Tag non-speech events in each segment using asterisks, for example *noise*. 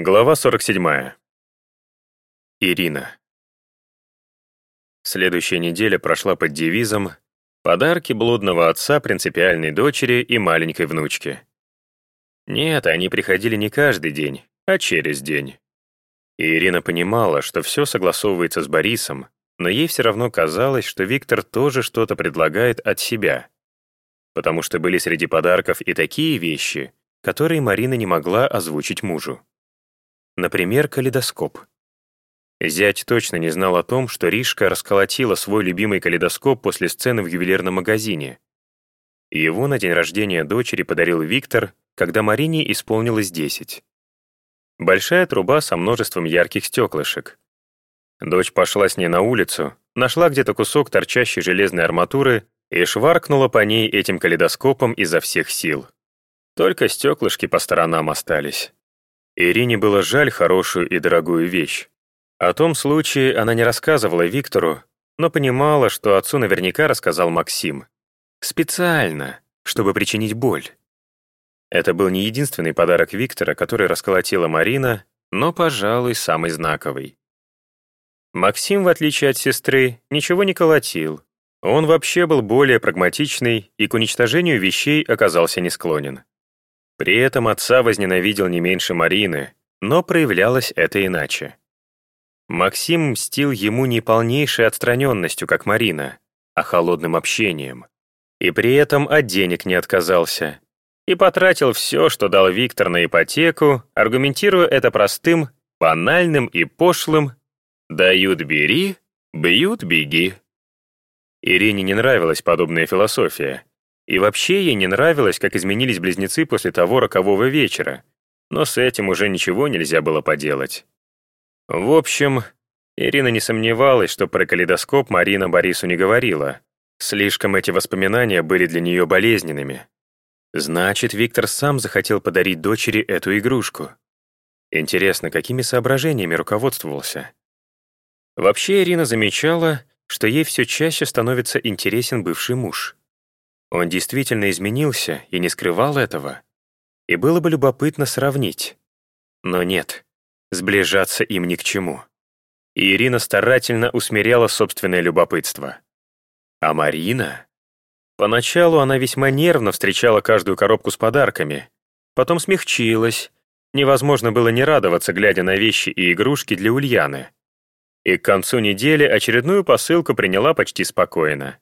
Глава 47. Ирина. Следующая неделя прошла под девизом «Подарки блудного отца принципиальной дочери и маленькой внучке». Нет, они приходили не каждый день, а через день. И Ирина понимала, что все согласовывается с Борисом, но ей все равно казалось, что Виктор тоже что-то предлагает от себя. Потому что были среди подарков и такие вещи, которые Марина не могла озвучить мужу. Например, калейдоскоп. Зять точно не знал о том, что Ришка расколотила свой любимый калейдоскоп после сцены в ювелирном магазине. Его на день рождения дочери подарил Виктор, когда Марине исполнилось 10. Большая труба со множеством ярких стеклышек. Дочь пошла с ней на улицу, нашла где-то кусок торчащей железной арматуры и шваркнула по ней этим калейдоскопом изо всех сил. Только стеклышки по сторонам остались. Ирине было жаль хорошую и дорогую вещь. О том случае она не рассказывала Виктору, но понимала, что отцу наверняка рассказал Максим. Специально, чтобы причинить боль. Это был не единственный подарок Виктора, который расколотила Марина, но, пожалуй, самый знаковый. Максим, в отличие от сестры, ничего не колотил. Он вообще был более прагматичный и к уничтожению вещей оказался не склонен. При этом отца возненавидел не меньше Марины, но проявлялось это иначе. Максим мстил ему не полнейшей отстраненностью, как Марина, а холодным общением. И при этом от денег не отказался. И потратил все, что дал Виктор на ипотеку, аргументируя это простым, банальным и пошлым «дают — бери, бьют — беги». Ирине не нравилась подобная философия, и вообще ей не нравилось, как изменились близнецы после того рокового вечера, но с этим уже ничего нельзя было поделать. В общем, Ирина не сомневалась, что про калейдоскоп Марина Борису не говорила. Слишком эти воспоминания были для нее болезненными. Значит, Виктор сам захотел подарить дочери эту игрушку. Интересно, какими соображениями руководствовался? Вообще Ирина замечала, что ей все чаще становится интересен бывший муж. Он действительно изменился и не скрывал этого. И было бы любопытно сравнить. Но нет, сближаться им ни к чему. И Ирина старательно усмиряла собственное любопытство. А Марина? Поначалу она весьма нервно встречала каждую коробку с подарками, потом смягчилась. Невозможно было не радоваться, глядя на вещи и игрушки для Ульяны. И к концу недели очередную посылку приняла почти спокойно.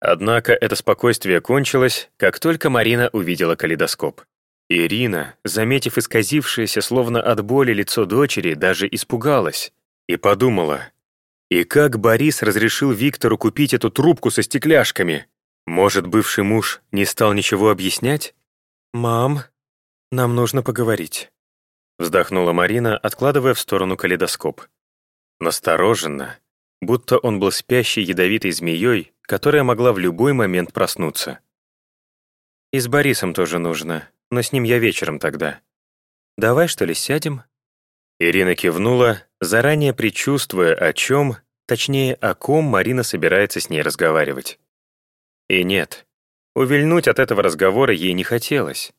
Однако это спокойствие кончилось, как только Марина увидела калейдоскоп. Ирина, заметив исказившееся словно от боли лицо дочери, даже испугалась и подумала, и как Борис разрешил Виктору купить эту трубку со стекляшками? Может, бывший муж не стал ничего объяснять? «Мам, нам нужно поговорить», вздохнула Марина, откладывая в сторону калейдоскоп. Настороженно, будто он был спящей ядовитой змеей, которая могла в любой момент проснуться. И с Борисом тоже нужно, но с ним я вечером тогда. Давай, что ли, сядем?» Ирина кивнула, заранее предчувствуя, о чем, точнее, о ком Марина собирается с ней разговаривать. И нет, увильнуть от этого разговора ей не хотелось.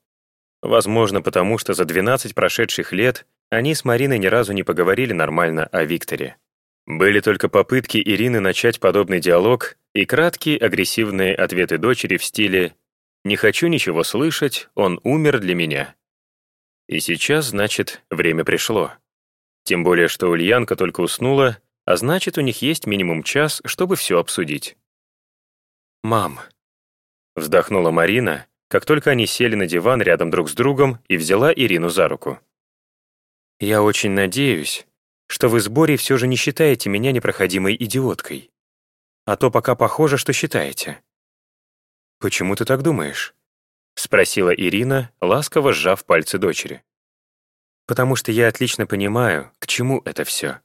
Возможно, потому что за 12 прошедших лет они с Мариной ни разу не поговорили нормально о Викторе. Были только попытки Ирины начать подобный диалог и краткие агрессивные ответы дочери в стиле «Не хочу ничего слышать, он умер для меня». И сейчас, значит, время пришло. Тем более, что Ульянка только уснула, а значит, у них есть минимум час, чтобы все обсудить. «Мам», — вздохнула Марина, как только они сели на диван рядом друг с другом и взяла Ирину за руку. «Я очень надеюсь, что вы с Борей все же не считаете меня непроходимой идиоткой. А то пока похоже, что считаете». «Почему ты так думаешь?» — спросила Ирина, ласково сжав пальцы дочери. «Потому что я отлично понимаю, к чему это все».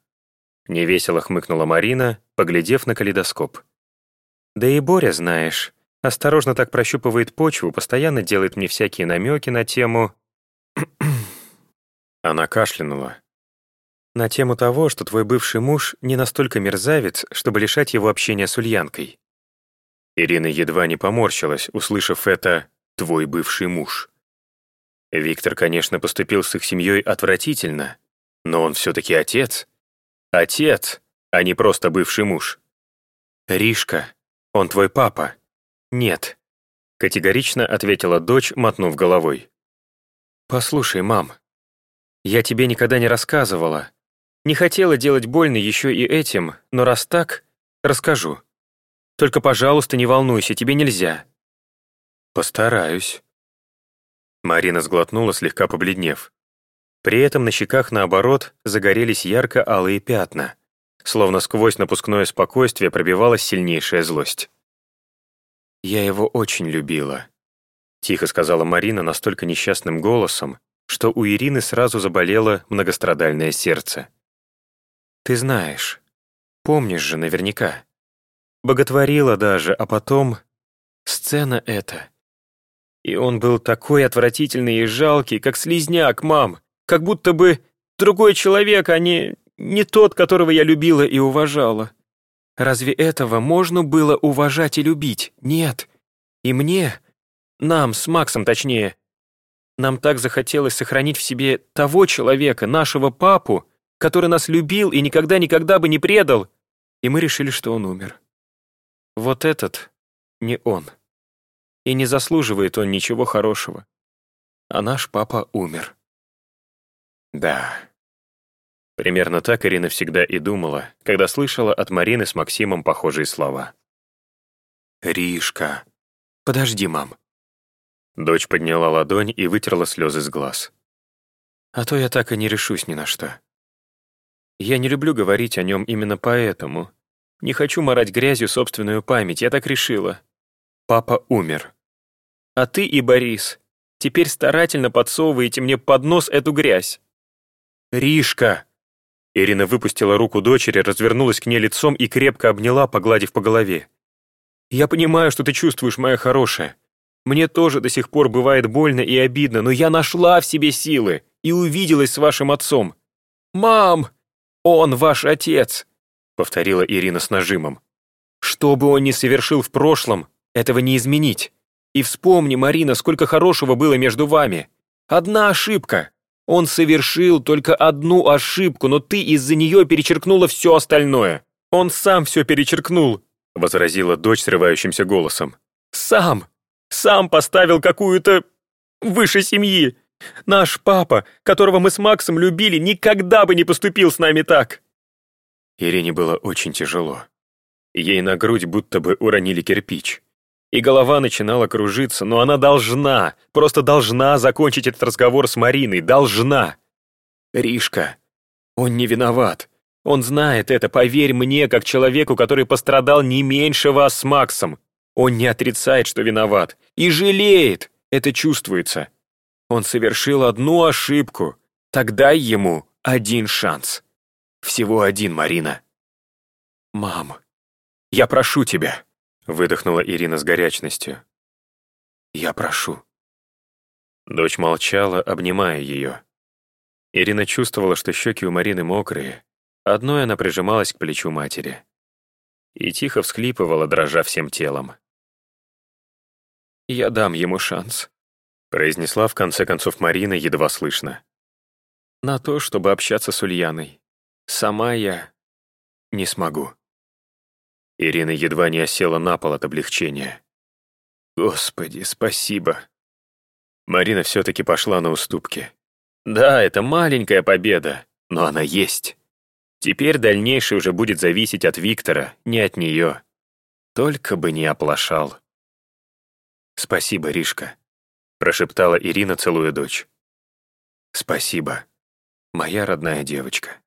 Невесело хмыкнула Марина, поглядев на калейдоскоп. «Да и Боря, знаешь, осторожно так прощупывает почву, постоянно делает мне всякие намеки на тему...» *clears throat* Она кашлянула, на тему того, что твой бывший муж не настолько мерзавец, чтобы лишать его общения с Ульянкой. Ирина едва не поморщилась, услышав это «твой бывший муж». Виктор, конечно, поступил с их семьей отвратительно, Но он все-таки отец. Отец, а не просто бывший муж. «Ришка, он твой папа?» «Нет», — категорично ответила дочь, мотнув головой. «Послушай, мам, я тебе никогда не рассказывала. Не хотела делать больно еще и этим, но раз так, расскажу. Только, пожалуйста, не волнуйся, тебе нельзя». «Постараюсь». Марина сглотнула, слегка побледнев. При этом на щеках, наоборот, загорелись ярко-алые пятна, словно сквозь напускное спокойствие пробивалась сильнейшая злость. «Я его очень любила», — тихо сказала Марина настолько несчастным голосом, что у Ирины сразу заболело многострадальное сердце. «Ты знаешь, помнишь же наверняка. Боготворила даже, а потом... Сцена эта. И он был такой отвратительный и жалкий, как слизняк, мам как будто бы другой человек, а не, не тот, которого я любила и уважала. Разве этого можно было уважать и любить? Нет. И мне, нам с Максом точнее, нам так захотелось сохранить в себе того человека, нашего папу, который нас любил и никогда-никогда бы не предал, и мы решили, что он умер. Вот этот не он. И не заслуживает он ничего хорошего. А наш папа умер. Да. Примерно так Ирина всегда и думала, когда слышала от Марины с Максимом похожие слова. «Ришка, подожди, мам». Дочь подняла ладонь и вытерла слезы с глаз. «А то я так и не решусь ни на что. Я не люблю говорить о нем именно поэтому. Не хочу морать грязью собственную память, я так решила. Папа умер. А ты и Борис теперь старательно подсовываете мне под нос эту грязь. «Ришка!» Ирина выпустила руку дочери, развернулась к ней лицом и крепко обняла, погладив по голове. «Я понимаю, что ты чувствуешь, моя хорошая. Мне тоже до сих пор бывает больно и обидно, но я нашла в себе силы и увиделась с вашим отцом. Мам! Он ваш отец!» Повторила Ирина с нажимом. «Что бы он ни совершил в прошлом, этого не изменить. И вспомни, Марина, сколько хорошего было между вами. Одна ошибка, он совершил только одну ошибку, но ты из-за нее перечеркнула все остальное. Он сам все перечеркнул, возразила дочь срывающимся голосом. Сам, сам поставил какую-то выше семьи. Наш папа, которого мы с Максом любили, никогда бы не поступил с нами так. Ирине было очень тяжело. Ей на грудь будто бы уронили кирпич и голова начинала кружиться, но она должна, просто должна закончить этот разговор с Мариной, должна. Ришка, он не виноват. Он знает это, поверь мне, как человеку, который пострадал не меньше вас с Максом. Он не отрицает, что виноват, и жалеет, это чувствуется. Он совершил одну ошибку, тогда ему один шанс. Всего один, Марина. Мам, я прошу тебя. Выдохнула Ирина с горячностью. «Я прошу». Дочь молчала, обнимая ее. Ирина чувствовала, что щеки у Марины мокрые. Одной она прижималась к плечу матери. И тихо всхлипывала, дрожа всем телом. «Я дам ему шанс», — произнесла в конце концов Марина едва слышно. «На то, чтобы общаться с Ульяной. Сама я не смогу». Ирина едва не осела на пол от облегчения. «Господи, спасибо!» Марина все-таки пошла на уступки. «Да, это маленькая победа, но она есть. Теперь дальнейшее уже будет зависеть от Виктора, не от нее. Только бы не оплошал». «Спасибо, Ришка», — прошептала Ирина, целуя дочь. «Спасибо, моя родная девочка».